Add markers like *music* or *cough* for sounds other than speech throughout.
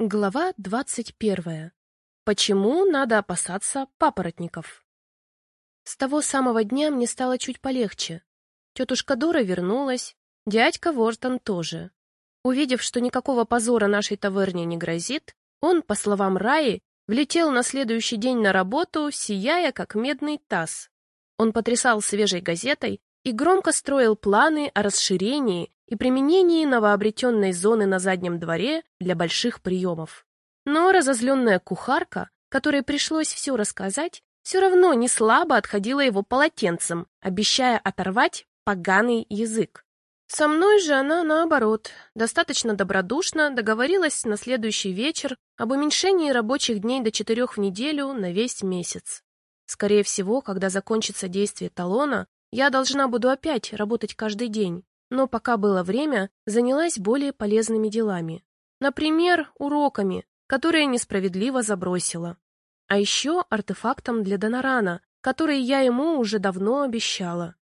Глава двадцать первая. Почему надо опасаться папоротников? С того самого дня мне стало чуть полегче. Тетушка Дора вернулась, дядька Вортон тоже. Увидев, что никакого позора нашей таверне не грозит, он, по словам Раи, влетел на следующий день на работу, сияя как медный таз. Он потрясал свежей газетой и громко строил планы о расширении и применении новообретенной зоны на заднем дворе для больших приемов. Но разозленная кухарка, которой пришлось все рассказать, все равно не слабо отходила его полотенцем, обещая оторвать поганый язык. Со мной же она, наоборот, достаточно добродушно договорилась на следующий вечер об уменьшении рабочих дней до четырех в неделю на весь месяц. Скорее всего, когда закончится действие талона, я должна буду опять работать каждый день, но пока было время, занялась более полезными делами. Например, уроками, которые несправедливо забросила. А еще артефактом для Донорана, который я ему уже давно обещала.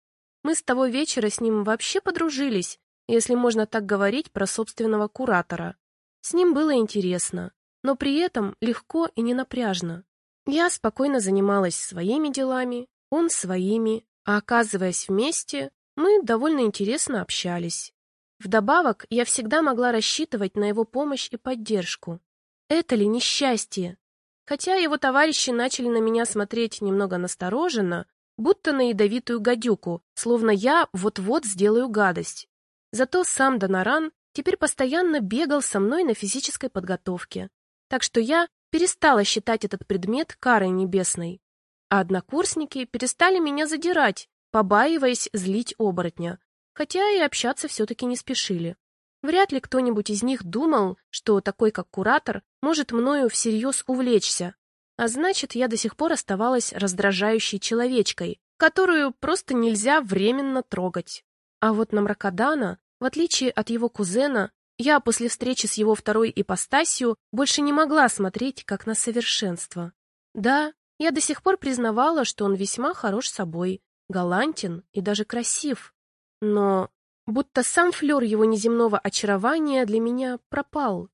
Мы с того вечера с ним вообще подружились, если можно так говорить про собственного куратора. С ним было интересно, но при этом легко и ненапряжно. Я спокойно занималась своими делами, он своими, а оказываясь вместе, мы довольно интересно общались. Вдобавок, я всегда могла рассчитывать на его помощь и поддержку. Это ли несчастье? Хотя его товарищи начали на меня смотреть немного настороженно, будто на ядовитую гадюку, словно я вот-вот сделаю гадость. Зато сам Доноран теперь постоянно бегал со мной на физической подготовке. Так что я перестала считать этот предмет карой небесной. А однокурсники перестали меня задирать, побаиваясь злить оборотня, хотя и общаться все-таки не спешили. Вряд ли кто-нибудь из них думал, что такой, как куратор, может мною всерьез увлечься, а значит, я до сих пор оставалась раздражающей человечкой, которую просто нельзя временно трогать. А вот на Мракодана, в отличие от его кузена, я после встречи с его второй ипостасью больше не могла смотреть как на совершенство. Да, я до сих пор признавала, что он весьма хорош собой, галантен и даже красив. Но будто сам флер его неземного очарования для меня пропал.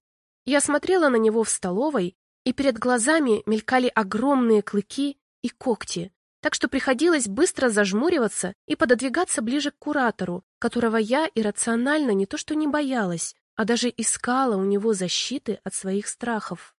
Я смотрела на него в столовой, и перед глазами мелькали огромные клыки и когти, так что приходилось быстро зажмуриваться и пододвигаться ближе к куратору, которого я иррационально не то что не боялась, а даже искала у него защиты от своих страхов.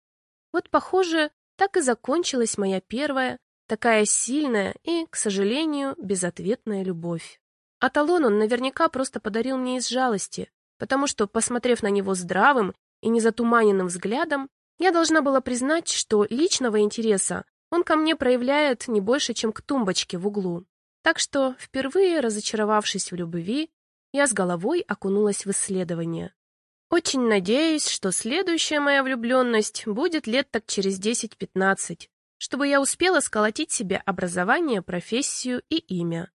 Вот, похоже, так и закончилась моя первая, Такая сильная и, к сожалению, безответная любовь. А талон он наверняка просто подарил мне из жалости, потому что, посмотрев на него здравым и незатуманенным взглядом, я должна была признать, что личного интереса он ко мне проявляет не больше, чем к тумбочке в углу. Так что, впервые разочаровавшись в любви, я с головой окунулась в исследование. Очень надеюсь, что следующая моя влюбленность будет лет так через 10-15, чтобы я успела сколотить себе образование, профессию и имя.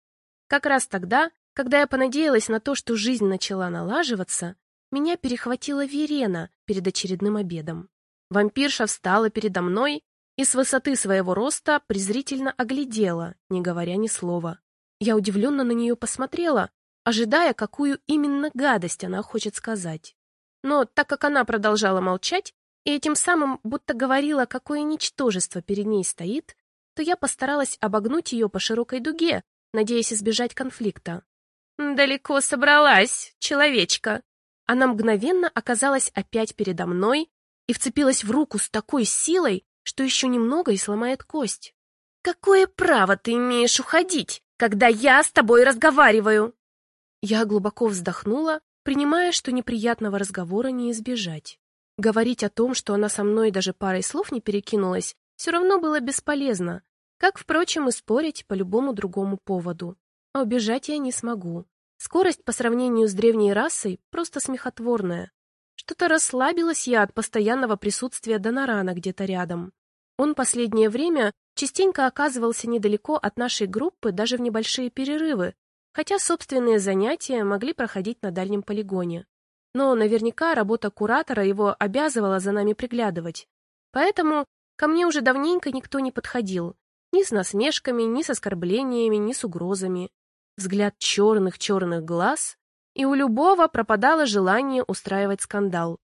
Как раз тогда, когда я понадеялась на то, что жизнь начала налаживаться, меня перехватила Верена перед очередным обедом. Вампирша встала передо мной и с высоты своего роста презрительно оглядела, не говоря ни слова. Я удивленно на нее посмотрела, ожидая, какую именно гадость она хочет сказать. Но так как она продолжала молчать, и этим самым будто говорила, какое ничтожество перед ней стоит, то я постаралась обогнуть ее по широкой дуге, надеясь избежать конфликта. «Далеко собралась, человечка!» Она мгновенно оказалась опять передо мной и вцепилась в руку с такой силой, что еще немного и сломает кость. «Какое право ты имеешь уходить, когда я с тобой разговариваю?» Я глубоко вздохнула, принимая, что неприятного разговора не избежать. Говорить о том, что она со мной даже парой слов не перекинулась, все равно было бесполезно, как, впрочем, и спорить по любому другому поводу. А убежать я не смогу. Скорость по сравнению с древней расой просто смехотворная. Что-то расслабилась я от постоянного присутствия Донорана где-то рядом. Он последнее время частенько оказывался недалеко от нашей группы даже в небольшие перерывы, хотя собственные занятия могли проходить на дальнем полигоне но наверняка работа куратора его обязывала за нами приглядывать. Поэтому ко мне уже давненько никто не подходил, ни с насмешками, ни с оскорблениями, ни с угрозами. Взгляд черных-черных глаз, и у любого пропадало желание устраивать скандал.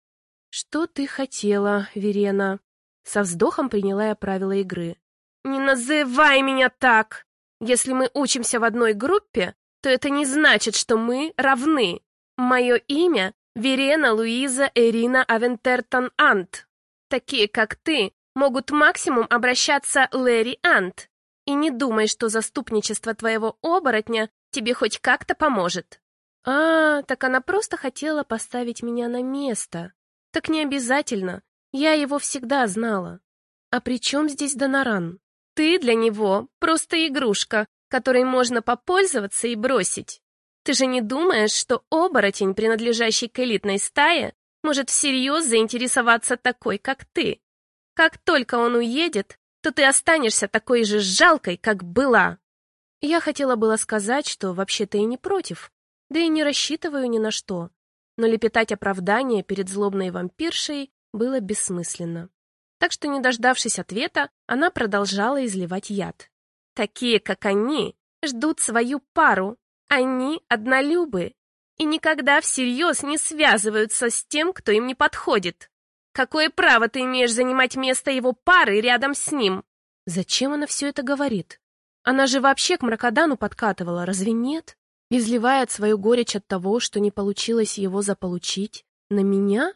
«Что ты хотела, Верена?» Со вздохом приняла я правила игры. «Не называй меня так! Если мы учимся в одной группе, то это не значит, что мы равны. Мое имя — Верена Луиза Эрина Авентертон Ант. Такие, как ты, могут максимум обращаться Лэри Ант. И не думай, что заступничество твоего оборотня тебе хоть как-то поможет. А, так она просто хотела поставить меня на место. Так не обязательно. Я его всегда знала. А при чем здесь Доноран? Ты для него просто игрушка, которой можно попользоваться и бросить. Ты же не думаешь, что оборотень, принадлежащий к элитной стае, может всерьез заинтересоваться такой, как ты? Как только он уедет, то ты останешься такой же жалкой, как была. Я хотела было сказать, что вообще-то и не против, да и не рассчитываю ни на что, но лепетать оправдание перед злобной вампиршей было бессмысленно. Так что, не дождавшись ответа, она продолжала изливать яд. Такие, как они, ждут свою пару. Они однолюбы и никогда всерьез не связываются с тем, кто им не подходит. Какое право ты имеешь занимать место его пары рядом с ним? Зачем она все это говорит? Она же вообще к Мракодану подкатывала, разве нет? Изливает свою горечь от того, что не получилось его заполучить, на меня?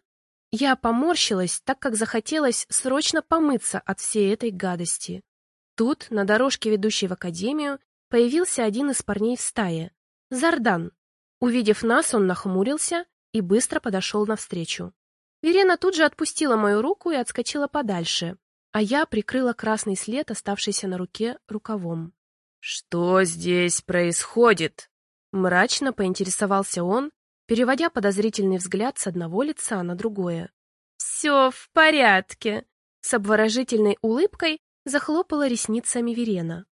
Я поморщилась, так как захотелось срочно помыться от всей этой гадости. Тут, на дорожке, ведущей в академию, появился один из парней в стае. Зардан. Увидев нас, он нахмурился и быстро подошел навстречу. Верена тут же отпустила мою руку и отскочила подальше, а я прикрыла красный след, оставшийся на руке, рукавом. «Что здесь происходит?» Мрачно поинтересовался он, переводя подозрительный взгляд с одного лица на другое. «Все в порядке», — с обворожительной улыбкой захлопала ресницами Верена.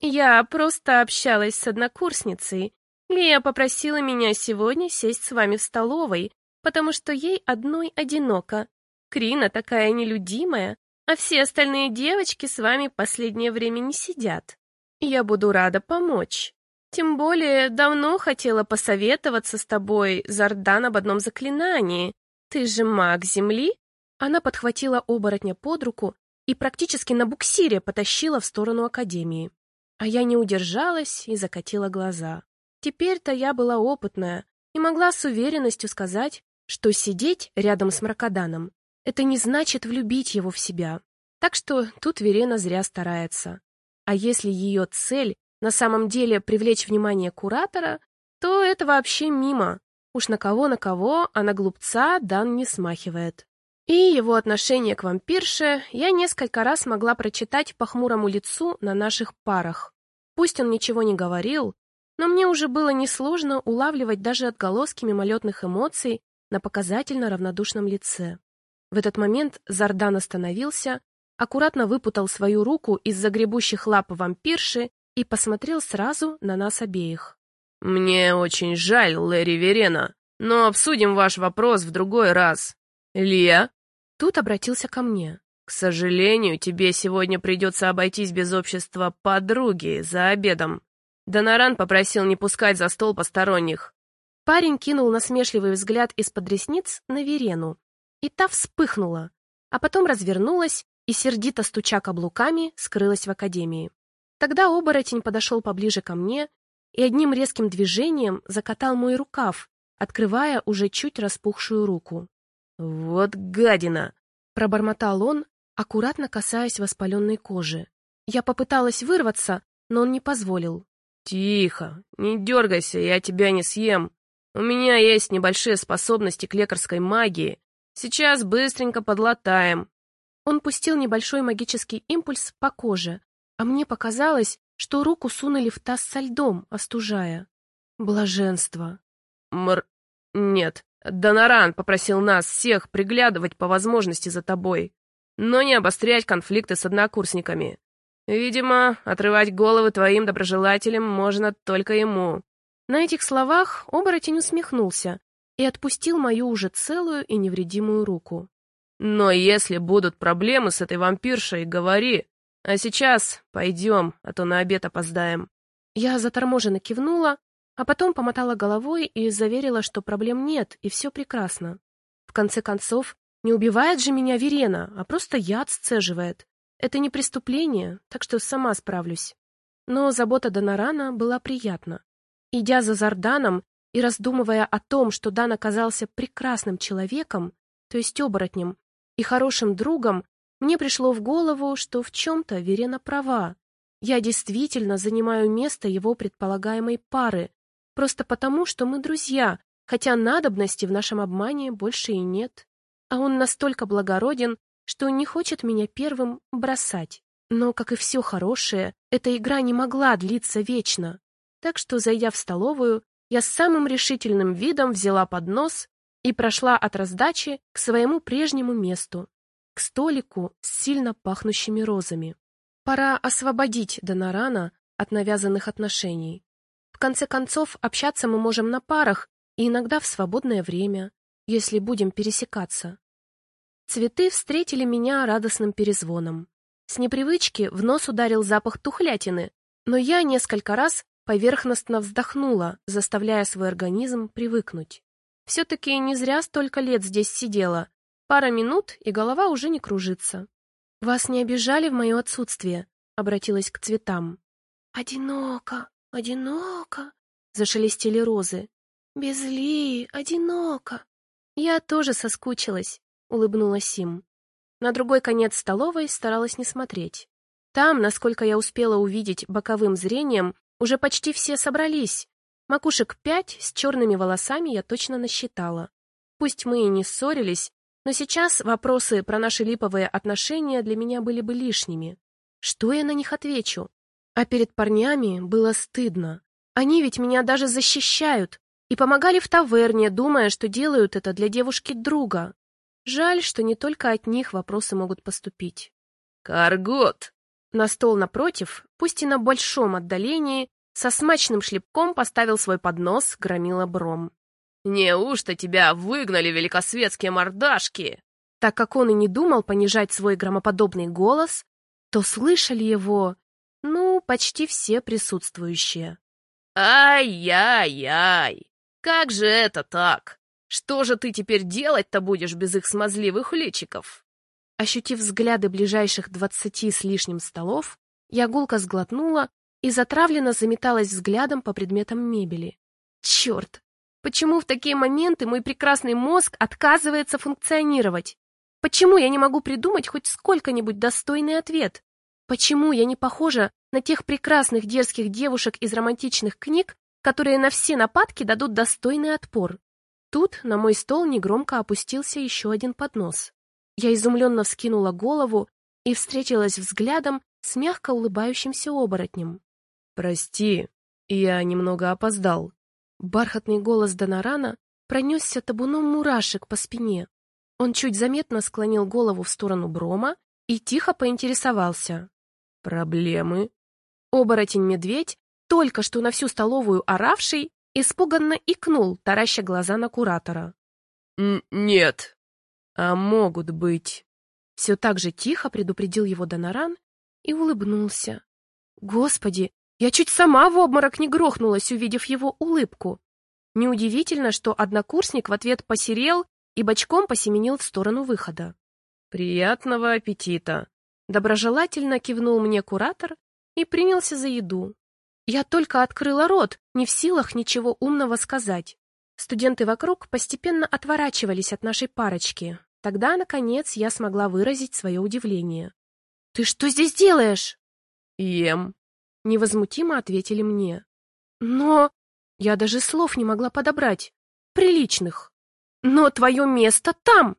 «Я просто общалась с однокурсницей. Лия попросила меня сегодня сесть с вами в столовой, потому что ей одной одиноко. Крина такая нелюдимая, а все остальные девочки с вами последнее время не сидят. Я буду рада помочь. Тем более, давно хотела посоветоваться с тобой, Зардан, об одном заклинании. Ты же маг Земли?» Она подхватила оборотня под руку и практически на буксире потащила в сторону академии. А я не удержалась и закатила глаза. Теперь-то я была опытная и могла с уверенностью сказать, что сидеть рядом с Мракоданом — это не значит влюбить его в себя. Так что тут Верена зря старается. А если ее цель на самом деле привлечь внимание куратора, то это вообще мимо. Уж на кого-на кого, а на глупца Дан не смахивает. И его отношение к вампирше я несколько раз могла прочитать по хмурому лицу на наших парах. Пусть он ничего не говорил, но мне уже было несложно улавливать даже отголоски мимолетных эмоций на показательно равнодушном лице. В этот момент Зардан остановился, аккуратно выпутал свою руку из загребущих лап вампирши и посмотрел сразу на нас обеих. «Мне очень жаль, Лэри Верена, но обсудим ваш вопрос в другой раз. Лия, Тут обратился ко мне. «К сожалению, тебе сегодня придется обойтись без общества подруги за обедом. Доноран попросил не пускать за стол посторонних». Парень кинул насмешливый взгляд из-под ресниц на Верену, и та вспыхнула, а потом развернулась и, сердито стуча каблуками, скрылась в академии. Тогда оборотень подошел поближе ко мне и одним резким движением закатал мой рукав, открывая уже чуть распухшую руку. «Вот гадина!» — пробормотал он, аккуратно касаясь воспаленной кожи. Я попыталась вырваться, но он не позволил. «Тихо, не дергайся, я тебя не съем. У меня есть небольшие способности к лекарской магии. Сейчас быстренько подлатаем». Он пустил небольшой магический импульс по коже, а мне показалось, что руку сунули в таз со льдом, остужая. Блаженство. Мр... Нет, Доноран попросил нас всех приглядывать по возможности за тобой, но не обострять конфликты с однокурсниками. Видимо, отрывать головы твоим доброжелателям можно только ему». На этих словах оборотень усмехнулся и отпустил мою уже целую и невредимую руку. «Но если будут проблемы с этой вампиршей, говори. А сейчас пойдем, а то на обед опоздаем». Я заторможенно кивнула, а потом помотала головой и заверила, что проблем нет, и все прекрасно. В конце концов, Не убивает же меня Верена, а просто яд сцеживает. Это не преступление, так что сама справлюсь. Но забота Донорана была приятна. Идя за Зарданом и раздумывая о том, что Дан оказался прекрасным человеком, то есть оборотнем, и хорошим другом, мне пришло в голову, что в чем-то Верена права. Я действительно занимаю место его предполагаемой пары, просто потому, что мы друзья, хотя надобности в нашем обмане больше и нет. А он настолько благороден, что не хочет меня первым бросать. Но, как и все хорошее, эта игра не могла длиться вечно. Так что, зайдя в столовую, я с самым решительным видом взяла поднос и прошла от раздачи к своему прежнему месту, к столику с сильно пахнущими розами. Пора освободить Донорана от навязанных отношений. В конце концов, общаться мы можем на парах и иногда в свободное время, если будем пересекаться. Цветы встретили меня радостным перезвоном. С непривычки в нос ударил запах тухлятины, но я несколько раз поверхностно вздохнула, заставляя свой организм привыкнуть. Все-таки не зря столько лет здесь сидела. Пара минут, и голова уже не кружится. «Вас не обижали в мое отсутствие?» — обратилась к цветам. «Одиноко, одиноко!» — зашелестели розы. «Без Ли, одиноко!» «Я тоже соскучилась», — улыбнулась им. На другой конец столовой старалась не смотреть. Там, насколько я успела увидеть боковым зрением, уже почти все собрались. Макушек пять с черными волосами я точно насчитала. Пусть мы и не ссорились, но сейчас вопросы про наши липовые отношения для меня были бы лишними. Что я на них отвечу? А перед парнями было стыдно. Они ведь меня даже защищают и помогали в таверне, думая, что делают это для девушки друга. Жаль, что не только от них вопросы могут поступить. «Каргот!» На стол напротив, пусть и на большом отдалении, со смачным шлепком поставил свой поднос громила Бром. «Неужто тебя выгнали великосветские мордашки?» Так как он и не думал понижать свой громоподобный голос, то слышали его, почти все присутствующие. «Ай-яй-яй! Как же это так? Что же ты теперь делать-то будешь без их смазливых личиков?» Ощутив взгляды ближайших двадцати с лишним столов, я гулко сглотнула и затравленно заметалась взглядом по предметам мебели. Черт! Почему в такие моменты мой прекрасный мозг отказывается функционировать? Почему я не могу придумать хоть сколько-нибудь достойный ответ? Почему я не похожа на тех прекрасных дерзких девушек из романтичных книг, которые на все нападки дадут достойный отпор? Тут на мой стол негромко опустился еще один поднос. Я изумленно вскинула голову и встретилась взглядом с мягко улыбающимся оборотнем. «Прости, я немного опоздал». Бархатный голос Донорана пронесся табуном мурашек по спине. Он чуть заметно склонил голову в сторону Брома и тихо поинтересовался. «Проблемы?» Оборотень-медведь, только что на всю столовую оравший, Испуганно икнул, тараща глаза на куратора. «Нет, а могут быть». Все так же тихо предупредил его Доноран и улыбнулся. Господи, я чуть сама в обморок не грохнулась, увидев его улыбку. Неудивительно, что однокурсник в ответ посерел и бочком посеменил в сторону выхода. «Приятного аппетита!» Доброжелательно кивнул мне куратор и принялся за еду. Я только открыла рот, не в силах ничего умного сказать. Студенты вокруг постепенно отворачивались от нашей парочки. Тогда, наконец, я смогла выразить свое удивление. «Ты что здесь делаешь?» «Ем», — невозмутимо ответили мне. «Но...» Я даже слов не могла подобрать. Приличных. «Но твое место там!»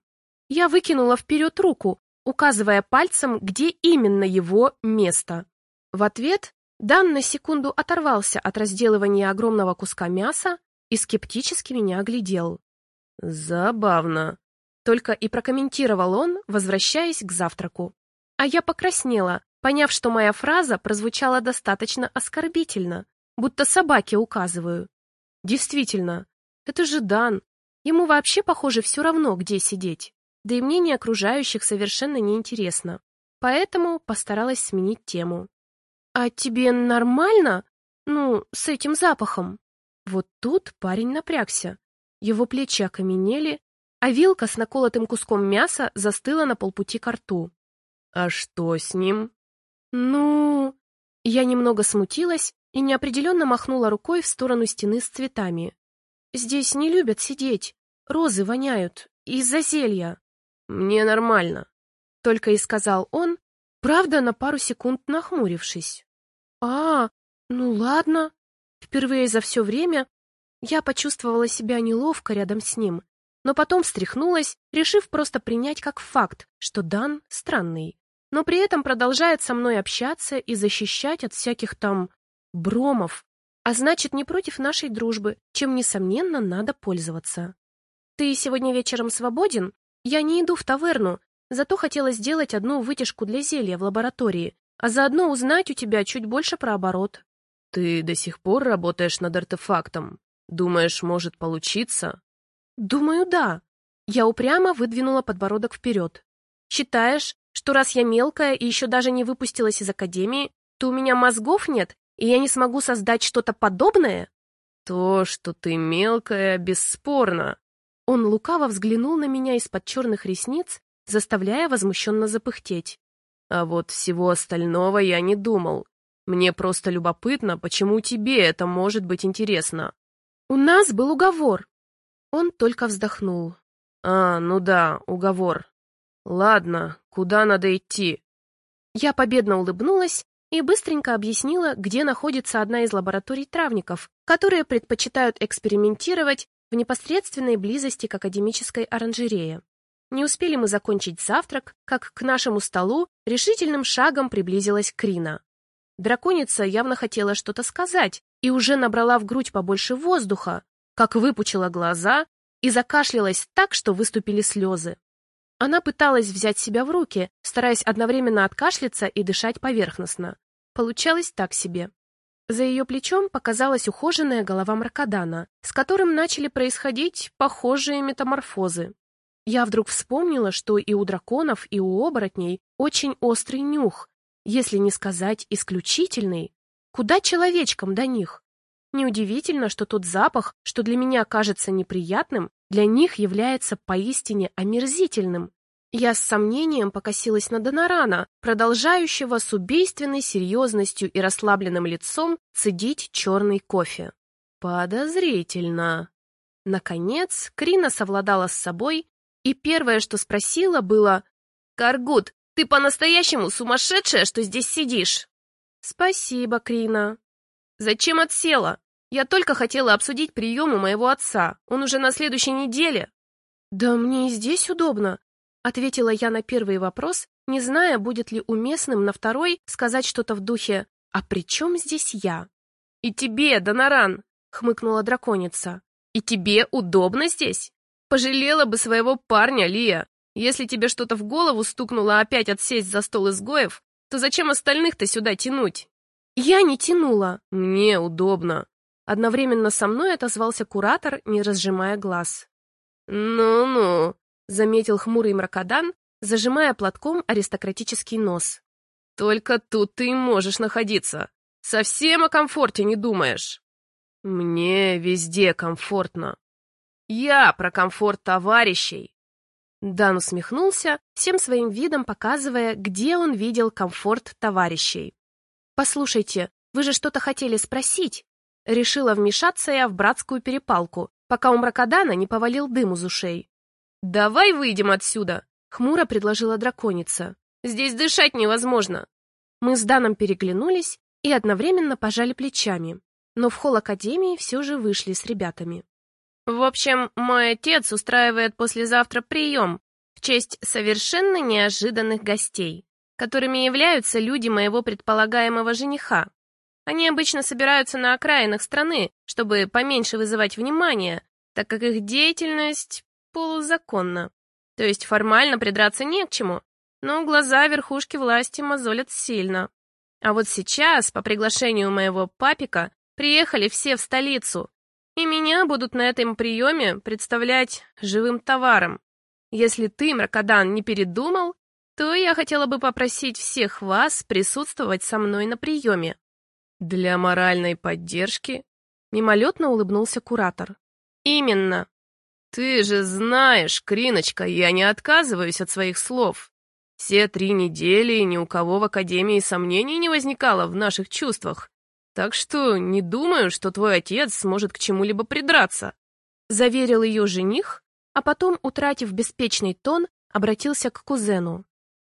Я выкинула вперед руку, указывая пальцем, где именно его место. В ответ Дан на секунду оторвался от разделывания огромного куска мяса и скептически меня оглядел. «Забавно», — только и прокомментировал он, возвращаясь к завтраку. А я покраснела, поняв, что моя фраза прозвучала достаточно оскорбительно, будто собаке указываю. Действительно, это же Дан. Ему вообще, похоже, все равно, где сидеть. Да и мнение окружающих совершенно неинтересно. Поэтому постаралась сменить тему. «А тебе нормально? Ну, с этим запахом?» Вот тут парень напрягся. Его плечи окаменели, а вилка с наколотым куском мяса застыла на полпути к рту. «А что с ним?» «Ну...» Я немного смутилась и неопределенно махнула рукой в сторону стены с цветами. «Здесь не любят сидеть. Розы воняют. Из-за зелья». «Мне нормально», — только и сказал он, правда, на пару секунд нахмурившись. «А, ну ладно». Впервые за все время я почувствовала себя неловко рядом с ним, но потом встряхнулась, решив просто принять как факт, что Дан странный, но при этом продолжает со мной общаться и защищать от всяких там бромов, а значит, не против нашей дружбы, чем, несомненно, надо пользоваться. «Ты сегодня вечером свободен? Я не иду в таверну, зато хотела сделать одну вытяжку для зелья в лаборатории, а заодно узнать у тебя чуть больше про оборот». «Ты до сих пор работаешь над артефактом? Думаешь, может получиться?» «Думаю, да». Я упрямо выдвинула подбородок вперед. «Считаешь, что раз я мелкая и еще даже не выпустилась из академии, то у меня мозгов нет, и я не смогу создать что-то подобное?» «То, что ты мелкая, бесспорно». Он лукаво взглянул на меня из-под черных ресниц, заставляя возмущенно запыхтеть. «А вот всего остального я не думал. Мне просто любопытно, почему тебе это может быть интересно». «У нас был уговор». Он только вздохнул. «А, ну да, уговор. Ладно, куда надо идти?» Я победно улыбнулась и быстренько объяснила, где находится одна из лабораторий травников, которые предпочитают экспериментировать в непосредственной близости к академической оранжерее. Не успели мы закончить завтрак, как к нашему столу решительным шагом приблизилась Крина. Драконица явно хотела что-то сказать и уже набрала в грудь побольше воздуха, как выпучила глаза и закашлялась так, что выступили слезы. Она пыталась взять себя в руки, стараясь одновременно откашляться и дышать поверхностно. Получалось так себе. За ее плечом показалась ухоженная голова Маркадана, с которым начали происходить похожие метаморфозы. Я вдруг вспомнила, что и у драконов, и у оборотней очень острый нюх, если не сказать исключительный. Куда человечкам до них? Неудивительно, что тот запах, что для меня кажется неприятным, для них является поистине омерзительным. Я с сомнением покосилась на Донорана, продолжающего с убийственной серьезностью и расслабленным лицом цедить черный кофе. Подозрительно. Наконец, Крина совладала с собой, и первое, что спросила, было «Каргут, ты по-настоящему сумасшедшая, что здесь сидишь?» «Спасибо, Крина». «Зачем отсела? Я только хотела обсудить прием у моего отца. Он уже на следующей неделе. Да мне и здесь удобно, ответила я на первый вопрос, не зная, будет ли уместным на второй сказать что-то в духе «А при чем здесь я?» «И тебе, Доноран!» — хмыкнула драконица. «И тебе удобно здесь? Пожалела бы своего парня, Лия. Если тебе что-то в голову стукнуло опять отсесть за стол изгоев, то зачем остальных-то сюда тянуть?» «Я не тянула». «Мне удобно», Одновременно со мной отозвался куратор, не разжимая глаз. «Ну-ну», — заметил хмурый мракодан, зажимая платком аристократический нос. «Только тут ты можешь находиться. Совсем о комфорте не думаешь». «Мне везде комфортно». «Я про комфорт товарищей». Дан усмехнулся, всем своим видом показывая, где он видел комфорт товарищей. «Послушайте, вы же что-то хотели спросить?» Решила вмешаться я в братскую перепалку, пока у мракодана не повалил дым из ушей. «Давай выйдем отсюда!» — хмуро предложила драконица. «Здесь дышать невозможно!» Мы с Даном переглянулись и одновременно пожали плечами, но в холл Академии все же вышли с ребятами. «В общем, мой отец устраивает послезавтра прием в честь совершенно неожиданных гостей, которыми являются люди моего предполагаемого жениха. Они обычно собираются на окраинах страны, чтобы поменьше вызывать внимание, так как их деятельность полузаконна. То есть формально придраться не к чему, но глаза верхушки власти мозолят сильно. А вот сейчас, по приглашению моего папика, приехали все в столицу, и меня будут на этом приеме представлять живым товаром. Если ты, Мракодан, не передумал, то я хотела бы попросить всех вас присутствовать со мной на приеме. Для моральной поддержки? Мимолетно улыбнулся куратор. Именно. Ты же знаешь, Криночка, я не отказываюсь от своих слов. Все три недели ни у кого в Академии сомнений не возникало в наших чувствах. Так что не думаю, что твой отец сможет к чему-либо придраться. Заверил ее жених, а потом, утратив беспечный тон, обратился к кузену.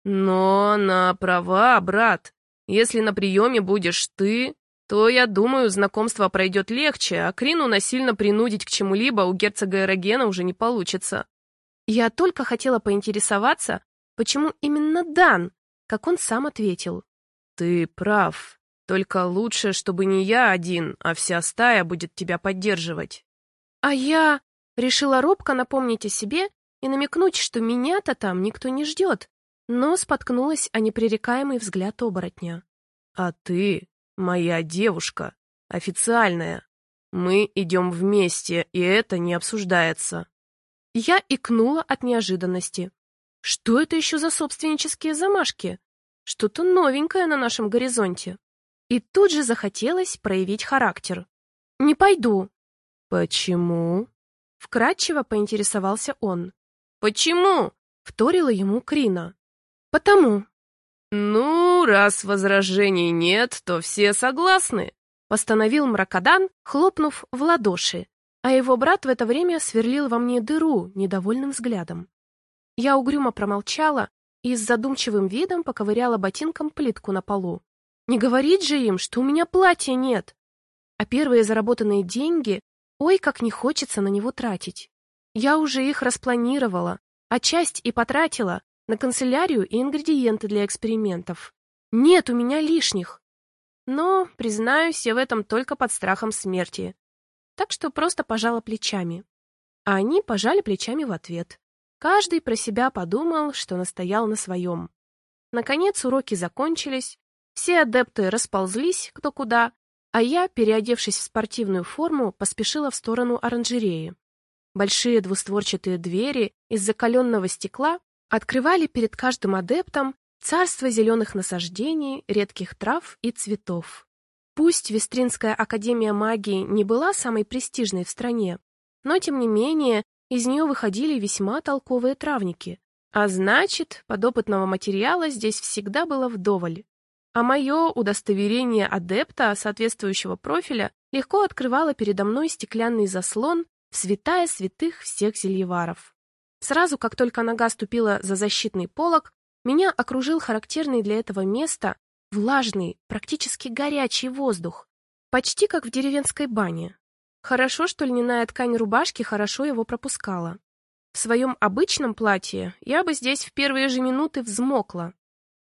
Но она права, брат. Если на приеме будешь ты, то, я думаю, знакомство пройдет легче, а Крину насильно принудить к чему-либо у герцога Эрогена уже не получится. Я только хотела поинтересоваться, почему именно Дан, как он сам ответил. Ты прав. Только лучше, чтобы не я один, а вся стая будет тебя поддерживать. А я решила робко напомнить о себе и намекнуть, что меня-то там никто не ждет, но споткнулась о непререкаемый взгляд оборотня. «А ты моя девушка, официальная. Мы идем вместе, и это не обсуждается». Я икнула от неожиданности. Что это еще за собственнические замашки? Что-то новенькое на нашем горизонте. И тут же захотелось проявить характер. «Не пойду». «Почему?» Вкратчиво поинтересовался он. «Почему?» — вторила ему Крина. «Потому». «Ну, раз возражений нет, то все согласны», — постановил Мракодан, хлопнув в ладоши, а его брат в это время сверлил во мне дыру недовольным взглядом. Я угрюмо промолчала и с задумчивым видом поковыряла ботинком плитку на полу. Не говорить же им, что у меня платья нет. А первые заработанные деньги, ой, как не хочется на него тратить. Я уже их распланировала, а часть и потратила, на канцелярию и ингредиенты для экспериментов. Нет у меня лишних. Но, признаюсь, я в этом только под страхом смерти. Так что просто пожала плечами. А они пожали плечами в ответ. Каждый про себя подумал, что настоял на своем. Наконец уроки закончились, все адепты расползлись кто куда, а я, переодевшись в спортивную форму, поспешила в сторону оранжереи. Большие двустворчатые двери из закаленного стекла открывали перед каждым адептом царство зеленых насаждений, редких трав и цветов. Пусть Вестринская академия магии не была самой престижной в стране, но, тем не менее, из нее выходили весьма толковые травники. А значит, подопытного материала здесь всегда было вдоволь. А мое удостоверение адепта соответствующего профиля легко открывало передо мной стеклянный заслон, святая святых всех зельеваров. Сразу, как только нога ступила за защитный полог, меня окружил характерный для этого места влажный, практически горячий воздух, почти как в деревенской бане. Хорошо, что льняная ткань рубашки хорошо его пропускала. В своем обычном платье я бы здесь в первые же минуты взмокла.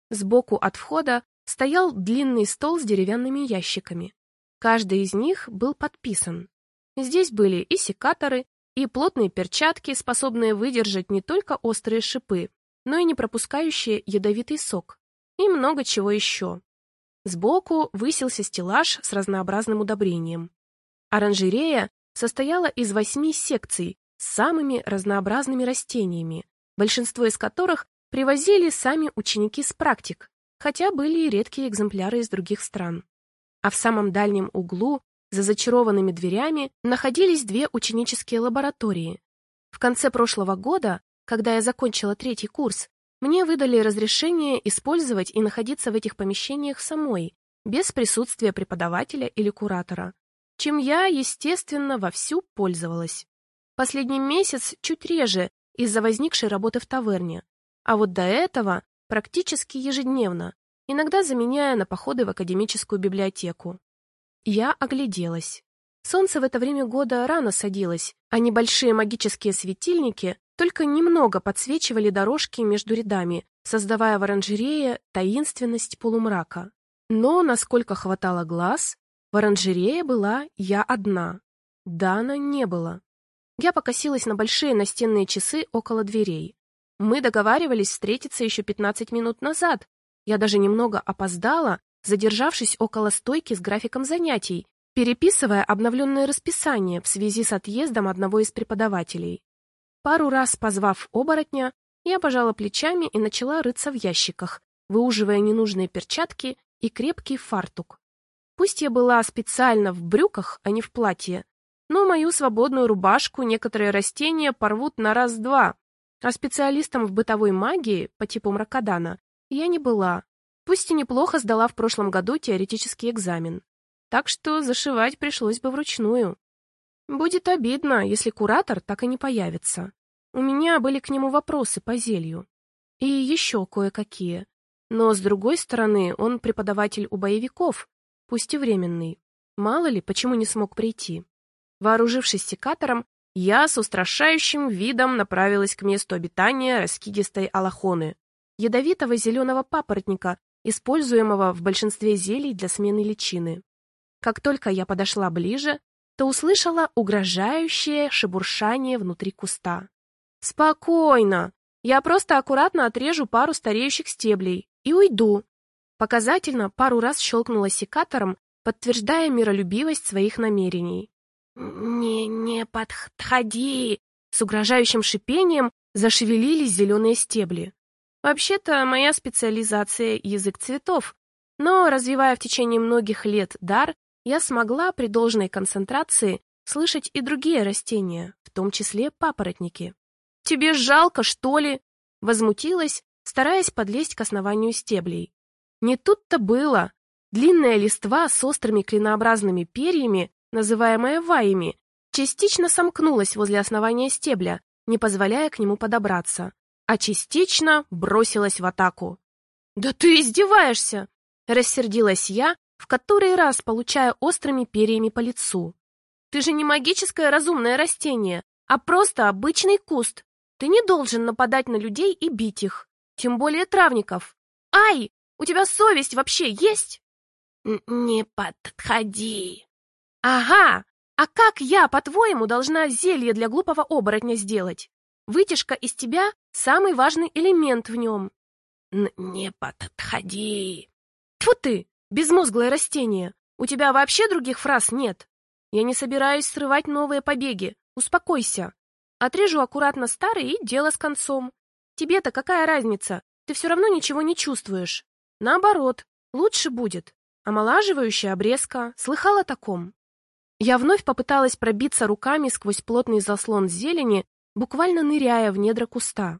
Сбоку от входа стоял длинный стол с деревянными ящиками. Каждый из них был подписан. Здесь были и секаторы, и плотные перчатки, способные выдержать не только острые шипы, но и не пропускающие ядовитый сок, и много чего еще. Сбоку высился стеллаж с разнообразным удобрением. Оранжерея состояла из восьми секций с самыми разнообразными растениями, большинство из которых привозили сами ученики с практик, хотя были и редкие экземпляры из других стран. А в самом дальнем углу за зачарованными дверями находились две ученические лаборатории. В конце прошлого года, когда я закончила третий курс, мне выдали разрешение использовать и находиться в этих помещениях самой, без присутствия преподавателя или куратора, чем я, естественно, вовсю пользовалась. Последний месяц чуть реже из-за возникшей работы в таверне, а вот до этого практически ежедневно, иногда заменяя на походы в академическую библиотеку. Я огляделась. Солнце в это время года рано садилось, а небольшие магические светильники только немного подсвечивали дорожки между рядами, создавая в оранжерее таинственность полумрака. Но, насколько хватало глаз, в оранжерее была я одна. Дана не было. Я покосилась на большие настенные часы около дверей. Мы договаривались встретиться еще 15 минут назад. Я даже немного опоздала, задержавшись около стойки с графиком занятий, переписывая обновленное расписание в связи с отъездом одного из преподавателей. Пару раз позвав оборотня, я пожала плечами и начала рыться в ящиках, выуживая ненужные перчатки и крепкий фартук. Пусть я была специально в брюках, а не в платье, но мою свободную рубашку некоторые растения порвут на раз-два, а специалистом в бытовой магии по типу мракодана я не была, пусть и неплохо сдала в прошлом году теоретический экзамен. Так что зашивать пришлось бы вручную. Будет обидно, если куратор так и не появится. У меня были к нему вопросы по зелью. И еще кое-какие. Но, с другой стороны, он преподаватель у боевиков, пусть и временный. Мало ли, почему не смог прийти. Вооружившись секатором, я с устрашающим видом направилась к месту обитания раскидистой алахоны, ядовитого зеленого папоротника, используемого в большинстве зелий для смены личины. Как только я подошла ближе, то услышала угрожающее шебуршание внутри куста. «Спокойно! Я просто аккуратно отрежу пару стареющих стеблей и уйду». Показательно пару раз щелкнула секатором, подтверждая миролюбивость своих намерений. «Не, не подходи!» С угрожающим шипением зашевелились зеленые стебли. Вообще-то моя специализация — язык цветов, но, развивая в течение многих лет дар, я смогла при должной концентрации слышать и другие растения, в том числе папоротники. «Тебе жалко, что ли?» — возмутилась, стараясь подлезть к основанию стеблей. Не тут-то было. Длинная листва с острыми клинообразными перьями, называемая ваями, частично сомкнулась возле основания стебля, не позволяя к нему подобраться, а частично бросилась в атаку. «Да ты издеваешься!» — рассердилась я, в который раз получая острыми перьями по лицу. «Ты же не магическое разумное растение, а просто обычный куст. Ты не должен нападать на людей и бить их, тем более травников. Ай, у тебя совесть вообще есть?» «Не подходи». «Ага, а как я, по-твоему, должна зелье для глупого оборотня сделать? Вытяжка из тебя — самый важный элемент в нем». «Не подходи». Тьфу ты, Безмозглое растение, у тебя вообще других фраз нет? Я не собираюсь срывать новые побеги. Успокойся. Отрежу аккуратно старый и дело с концом. Тебе-то какая разница? Ты все равно ничего не чувствуешь. Наоборот, лучше будет. Омолаживающая обрезка. Слыхала о таком? Я вновь попыталась пробиться руками сквозь плотный заслон зелени, буквально ныряя в недра куста.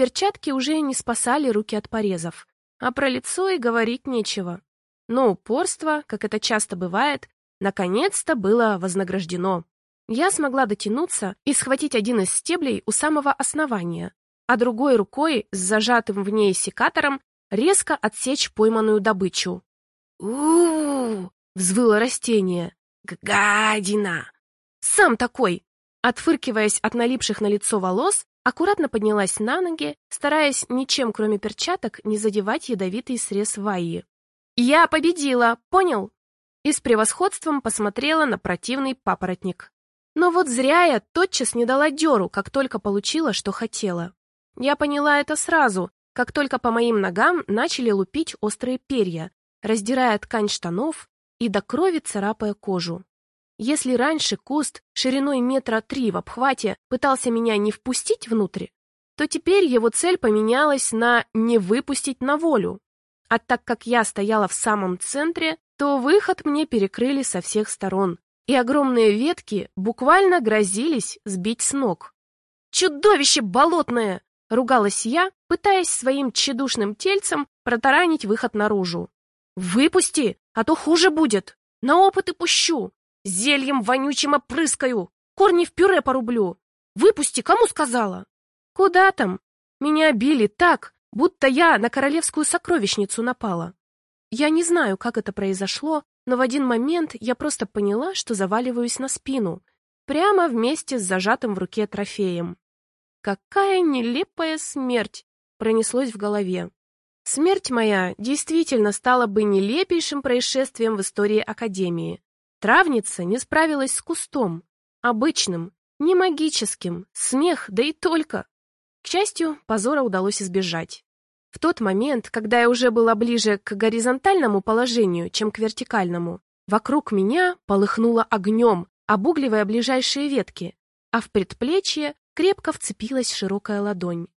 Перчатки уже не спасали руки от порезов, а про лицо и говорить нечего. Но упорство, как это часто бывает, наконец-то было вознаграждено. Я смогла дотянуться и схватить один из стеблей у самого основания, а другой рукой с зажатым в ней секатором резко отсечь пойманную добычу. у у, взвыло растение. «Гадина!» «Сам такой!» Отфыркиваясь от налипших на лицо волос, аккуратно поднялась на ноги, стараясь ничем, кроме перчаток, не задевать ядовитый срез ваи. «Я победила, понял?» И с превосходством посмотрела на противный папоротник. Но вот зря я тотчас не дала дёру, как только получила, что хотела. Я поняла это сразу, как только по моим ногам начали лупить острые перья, раздирая ткань штанов и до крови царапая кожу. Если раньше куст шириной метра три в обхвате пытался меня не впустить внутрь, то теперь его цель поменялась на «не выпустить на волю». А так как я стояла в самом центре, то выход мне перекрыли со всех сторон, и огромные ветки буквально грозились сбить с ног. «Чудовище болотное!» — ругалась я, пытаясь своим тщедушным тельцем протаранить выход наружу. «Выпусти, а то хуже будет! На опыт и пущу! Зельем вонючим опрыскаю! Корни в пюре порублю! Выпусти, кому сказала?» «Куда там? Меня били так, будто я на королевскую сокровищницу напала. Я не знаю, как это произошло, но в один момент я просто поняла, что заваливаюсь на спину, прямо вместе с зажатым в руке трофеем. Какая нелепая смерть пронеслось в голове. Смерть моя действительно стала бы нелепейшим происшествием в истории Академии. Травница не справилась с кустом, обычным, не магическим, смех, да и только. К счастью, позора удалось избежать. В тот момент, когда я уже была ближе к горизонтальному положению, чем к вертикальному, вокруг меня полыхнуло огнем, обугливая ближайшие ветки, а в предплечье крепко вцепилась широкая ладонь.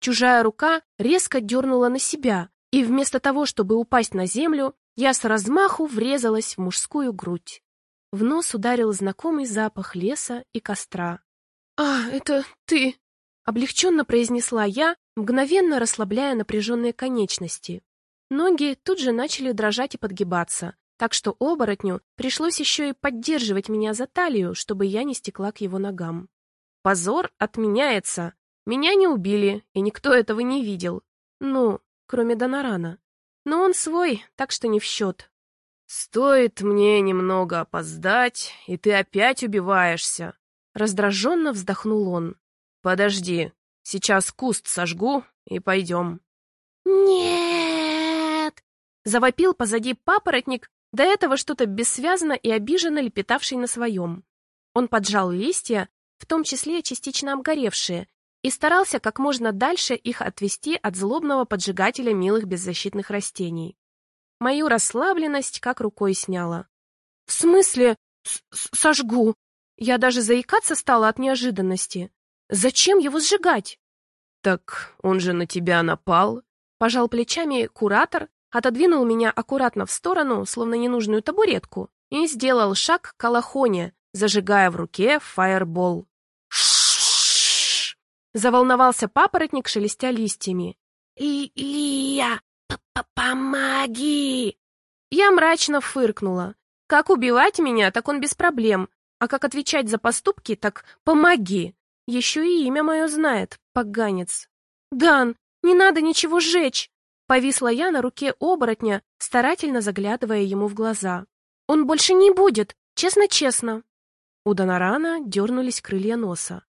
Чужая рука резко дернула на себя, и вместо того, чтобы упасть на землю, я с размаху врезалась в мужскую грудь. В нос ударил знакомый запах леса и костра. «А, это ты!» — облегченно произнесла я, мгновенно расслабляя напряженные конечности. Ноги тут же начали дрожать и подгибаться, так что оборотню пришлось еще и поддерживать меня за талию, чтобы я не стекла к его ногам. Позор отменяется. Меня не убили, и никто этого не видел. Ну, кроме Донорана. Но он свой, так что не в счет. «Стоит мне немного опоздать, и ты опять убиваешься!» Раздраженно вздохнул он. «Подожди, сейчас куст сожгу и пойдем». «Нет!» Завопил позади папоротник, до этого что-то бессвязно и обиженно лепетавший на своем. Он поджал листья, в том числе частично обгоревшие, и старался как можно дальше их отвести от злобного поджигателя милых беззащитных растений. Мою расслабленность как рукой сняла. «В смысле? С сожгу?» Я даже заикаться стала от неожиданности. «Зачем его сжигать?» «Так он же на тебя напал», — пожал плечами куратор, отодвинул меня аккуратно в сторону, словно ненужную табуретку, и сделал шаг к Алахоне, зажигая в руке фаербол. Заволновался папоротник, шелестя листьями. «Лия, помоги!» Я мрачно фыркнула. Как убивать меня, так он без проблем. А как отвечать за поступки, так помоги. Еще и имя мое знает, поганец. «Дан, не надо ничего сжечь!» Повисла я на руке оборотня, старательно заглядывая ему в глаза. «Он больше не будет, честно-честно!» У Донорана дернулись крылья носа.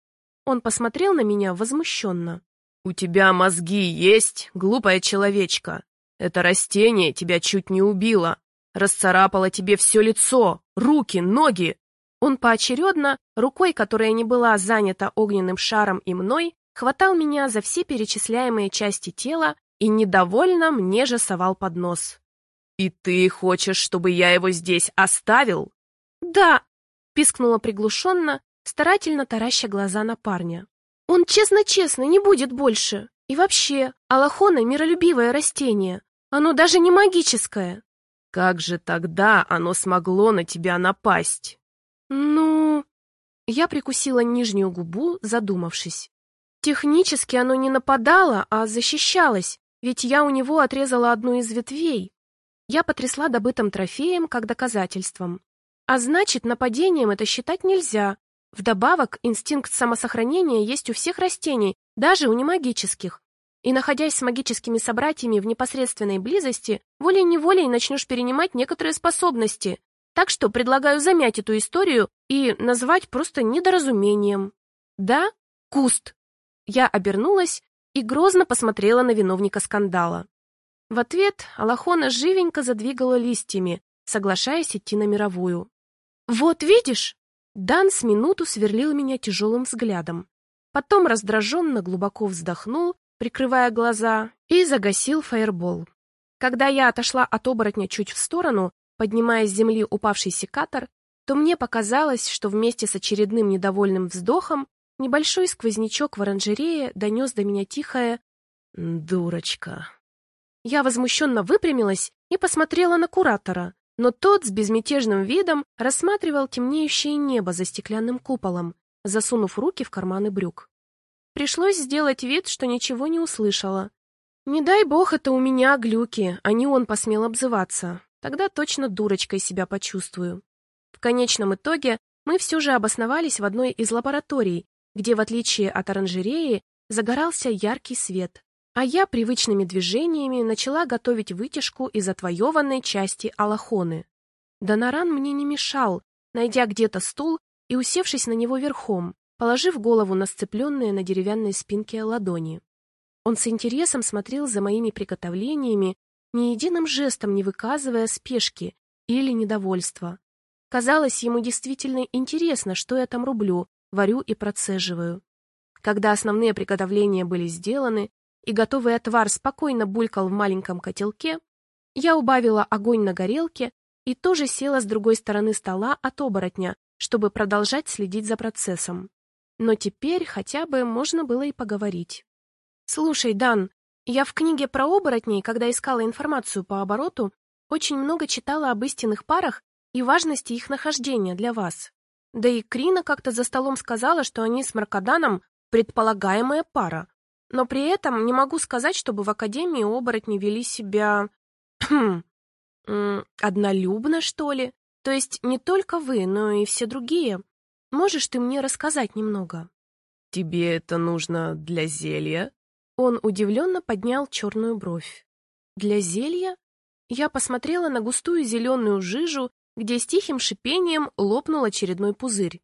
Он посмотрел на меня возмущенно. «У тебя мозги есть, глупая человечка. Это растение тебя чуть не убило. Расцарапало тебе все лицо, руки, ноги». Он поочередно, рукой, которая не была занята огненным шаром и мной, хватал меня за все перечисляемые части тела и недовольно мне же совал под нос. «И ты хочешь, чтобы я его здесь оставил?» «Да», — пискнула приглушенно, старательно тараща глаза на парня. «Он честно-честно не будет больше. И вообще, алахона — миролюбивое растение. Оно даже не магическое». «Как же тогда оно смогло на тебя напасть?» «Ну...» Я прикусила нижнюю губу, задумавшись. Технически оно не нападало, а защищалось, ведь я у него отрезала одну из ветвей. Я потрясла добытым трофеем как доказательством. А значит, нападением это считать нельзя, Вдобавок, инстинкт самосохранения есть у всех растений, даже у немагических. И находясь с магическими собратьями в непосредственной близости, волей-неволей начнешь перенимать некоторые способности. Так что предлагаю замять эту историю и назвать просто недоразумением. Да, куст. Я обернулась и грозно посмотрела на виновника скандала. В ответ Алахона живенько задвигала листьями, соглашаясь идти на мировую. «Вот видишь!» Дан с минуту сверлил меня тяжелым взглядом. Потом раздраженно глубоко вздохнул, прикрывая глаза, и загасил фаербол. Когда я отошла от оборотня чуть в сторону, поднимая с земли упавший секатор, то мне показалось, что вместе с очередным недовольным вздохом небольшой сквознячок в оранжерее донес до меня тихое «Дурочка». Я возмущенно выпрямилась и посмотрела на куратора, но тот с безмятежным видом рассматривал темнеющее небо за стеклянным куполом, засунув руки в карманы брюк. Пришлось сделать вид, что ничего не услышала. Не дай бог это у меня глюки, а не он посмел обзываться. Тогда точно дурочкой себя почувствую. В конечном итоге мы все же обосновались в одной из лабораторий, где, в отличие от оранжереи, загорался яркий свет а я привычными движениями начала готовить вытяжку из отвоеванной части алахоны. Доноран мне не мешал, найдя где-то стул и усевшись на него верхом, положив голову на сцепленные на деревянной спинке ладони. Он с интересом смотрел за моими приготовлениями, ни единым жестом не выказывая спешки или недовольства. Казалось, ему действительно интересно, что я там рублю, варю и процеживаю. Когда основные приготовления были сделаны, и готовый отвар спокойно булькал в маленьком котелке, я убавила огонь на горелке и тоже села с другой стороны стола от оборотня, чтобы продолжать следить за процессом. Но теперь хотя бы можно было и поговорить. «Слушай, Дан, я в книге про оборотней, когда искала информацию по обороту, очень много читала об истинных парах и важности их нахождения для вас. Да и Крина как-то за столом сказала, что они с Маркаданом предполагаемая пара. Но при этом не могу сказать, чтобы в Академии оборотни вели себя... *clears throat* однолюбно, что ли? То есть не только вы, но и все другие. Можешь ты мне рассказать немного? Тебе это нужно для зелья? Он удивленно поднял черную бровь. Для зелья? Я посмотрела на густую зеленую жижу, где с тихим шипением лопнул очередной пузырь.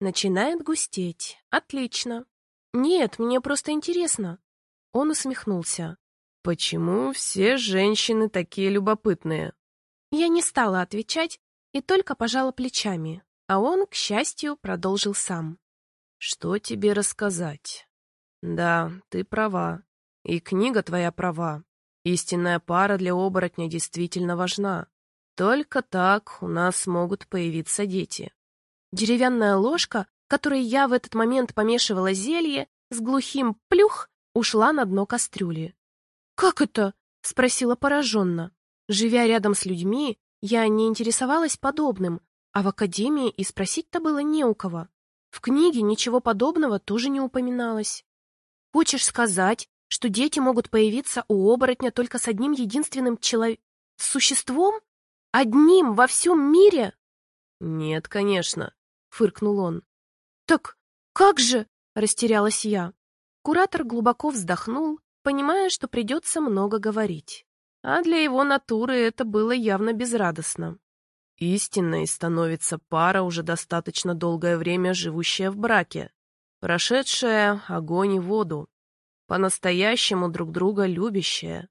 Начинает густеть. Отлично. Нет, мне просто интересно. Он усмехнулся. Почему все женщины такие любопытные? Я не стала отвечать и только пожала плечами, а он, к счастью, продолжил сам. Что тебе рассказать? Да, ты права. И книга твоя права. Истинная пара для оборотня действительно важна. Только так у нас могут появиться дети. Деревянная ложка, которой я в этот момент помешивала зелье, с глухим «плюх» ушла на дно кастрюли. «Как это?» — спросила пораженно. Живя рядом с людьми, я не интересовалась подобным, а в академии и спросить-то было не у кого. В книге ничего подобного тоже не упоминалось. Хочешь сказать, что дети могут появиться у оборотня только с одним единственным человеком... существом? Одним во всем мире? Нет, конечно, фыркнул он. Так как же? Растерялась я. Куратор глубоко вздохнул, понимая, что придется много говорить. А для его натуры это было явно безрадостно. Истинной становится пара, уже достаточно долгое время живущая в браке, прошедшая огонь и воду, по-настоящему друг друга любящая.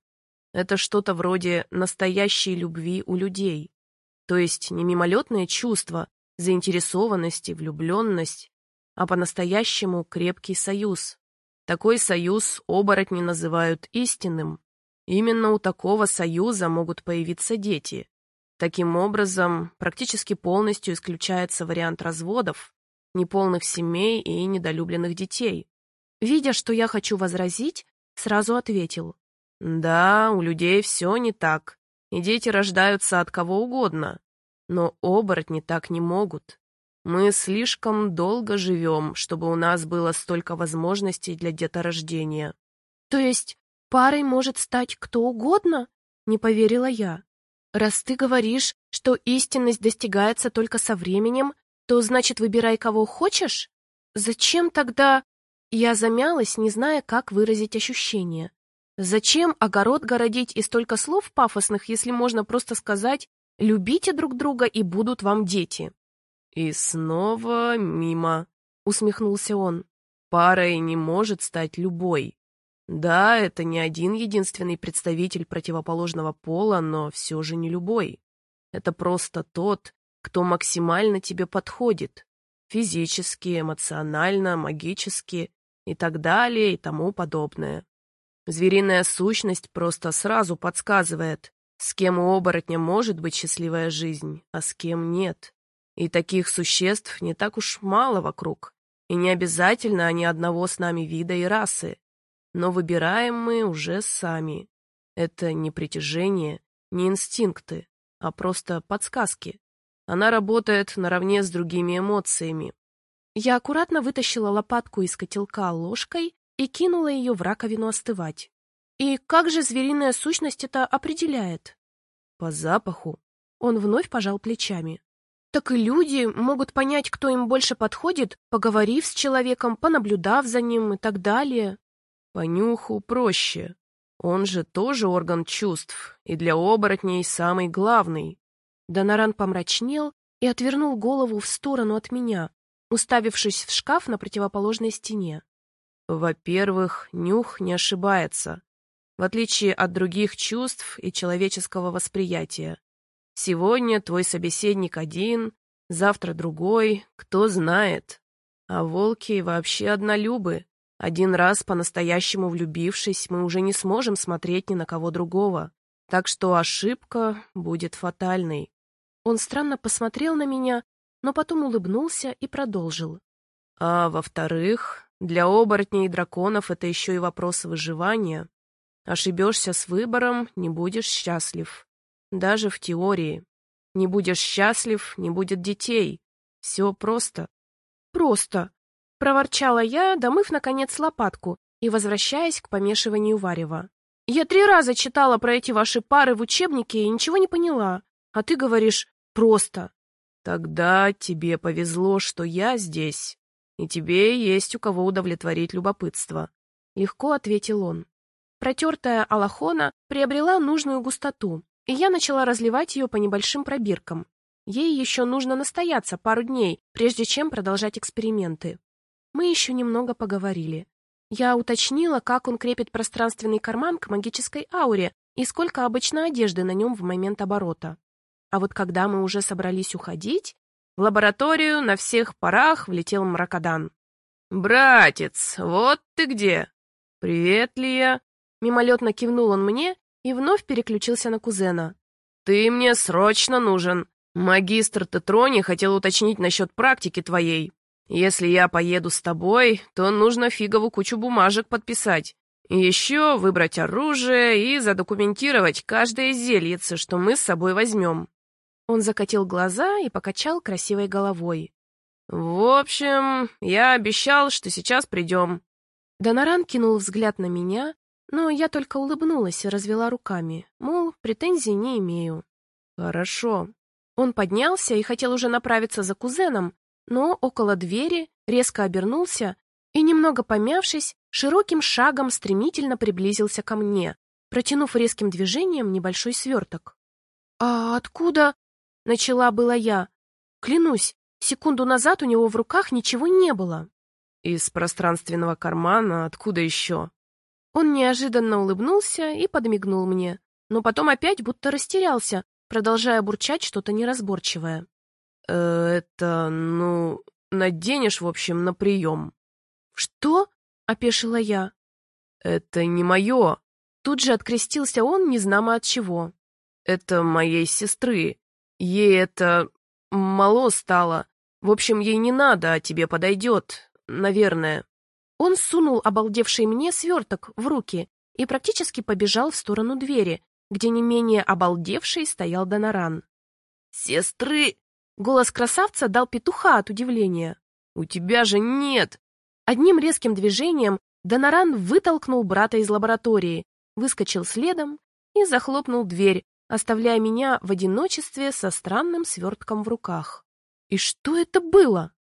Это что-то вроде настоящей любви у людей. То есть не мимолетное чувство, заинтересованность и влюбленность, а по-настоящему крепкий союз. Такой союз оборотни называют истинным. Именно у такого союза могут появиться дети. Таким образом, практически полностью исключается вариант разводов, неполных семей и недолюбленных детей. Видя, что я хочу возразить, сразу ответил. Да, у людей все не так, и дети рождаются от кого угодно. Но оборотни так не могут. Мы слишком долго живем, чтобы у нас было столько возможностей для деторождения. То есть парой может стать кто угодно? Не поверила я. Раз ты говоришь, что истинность достигается только со временем, то значит выбирай кого хочешь? Зачем тогда... Я замялась, не зная, как выразить ощущение. Зачем огород городить и столько слов пафосных, если можно просто сказать «любите друг друга и будут вам дети»? И снова мимо, усмехнулся он. Парой не может стать любой. Да, это не один единственный представитель противоположного пола, но все же не любой. Это просто тот, кто максимально тебе подходит. Физически, эмоционально, магически и так далее и тому подобное. Звериная сущность просто сразу подсказывает, с кем у оборотня может быть счастливая жизнь, а с кем нет. И таких существ не так уж мало вокруг, и не обязательно они одного с нами вида и расы. Но выбираем мы уже сами. Это не притяжение, не инстинкты, а просто подсказки. Она работает наравне с другими эмоциями, я аккуратно вытащила лопатку из котелка ложкой и кинула ее в раковину остывать. И как же звериная сущность это определяет? По запаху. Он вновь пожал плечами. Так и люди могут понять, кто им больше подходит, поговорив с человеком, понаблюдав за ним и так далее. По нюху проще. Он же тоже орган чувств, и для оборотней самый главный. Доноран помрачнел и отвернул голову в сторону от меня, уставившись в шкаф на противоположной стене. Во-первых, нюх не ошибается, в отличие от других чувств и человеческого восприятия. Сегодня твой собеседник один, завтра другой, кто знает. А волки вообще однолюбы. Один раз по-настоящему влюбившись, мы уже не сможем смотреть ни на кого другого. Так что ошибка будет фатальной. Он странно посмотрел на меня, но потом улыбнулся и продолжил. А во-вторых, для оборотней и драконов это еще и вопрос выживания. Ошибешься с выбором, не будешь счастлив. Даже в теории. Не будешь счастлив, не будет детей. Все просто. Просто. Проворчала я, домыв, наконец, лопатку и возвращаясь к помешиванию варева. Я три раза читала про эти ваши пары в учебнике и ничего не поняла. А ты говоришь «просто». Тогда тебе повезло, что я здесь, и тебе есть у кого удовлетворить любопытство. Легко ответил он. Протертая алахона приобрела нужную густоту, и я начала разливать ее по небольшим пробиркам. Ей еще нужно настояться пару дней, прежде чем продолжать эксперименты. Мы еще немного поговорили. Я уточнила, как он крепит пространственный карман к магической ауре и сколько обычно одежды на нем в момент оборота. А вот когда мы уже собрались уходить, в лабораторию на всех парах влетел мракодан. «Братец, вот ты где!» «Привет, Лия!» Мимолетно кивнул он мне и вновь переключился на кузена. «Ты мне срочно нужен. Магистр Тетрони хотел уточнить насчет практики твоей. Если я поеду с тобой, то нужно фигову кучу бумажек подписать. Еще выбрать оружие и задокументировать каждое зельице, что мы с собой возьмем». Он закатил глаза и покачал красивой головой. «В общем, я обещал, что сейчас придем». Доноран кинул взгляд на меня, но я только улыбнулась и развела руками, мол, претензий не имею. «Хорошо». Он поднялся и хотел уже направиться за кузеном, но около двери резко обернулся и, немного помявшись, широким шагом стремительно приблизился ко мне, протянув резким движением небольшой сверток. «А откуда?» — начала была я. Клянусь, секунду назад у него в руках ничего не было. «Из пространственного кармана откуда еще?» Он неожиданно улыбнулся и подмигнул мне, но потом опять будто растерялся, продолжая бурчать что-то неразборчивое. «Э, «Это, ну, наденешь, в общем, на прием». «Что?» — опешила я. «Это не мое». Тут же открестился он, незнамо от чего. «Это моей сестры. Ей это... мало стало. В общем, ей не надо, а тебе подойдет. Наверное». Он сунул обалдевший мне сверток в руки и практически побежал в сторону двери, где не менее обалдевший стоял Доноран. «Сестры!» Голос красавца дал петуха от удивления. «У тебя же нет!» Одним резким движением Доноран вытолкнул брата из лаборатории, выскочил следом и захлопнул дверь, оставляя меня в одиночестве со странным свертком в руках. И что это было?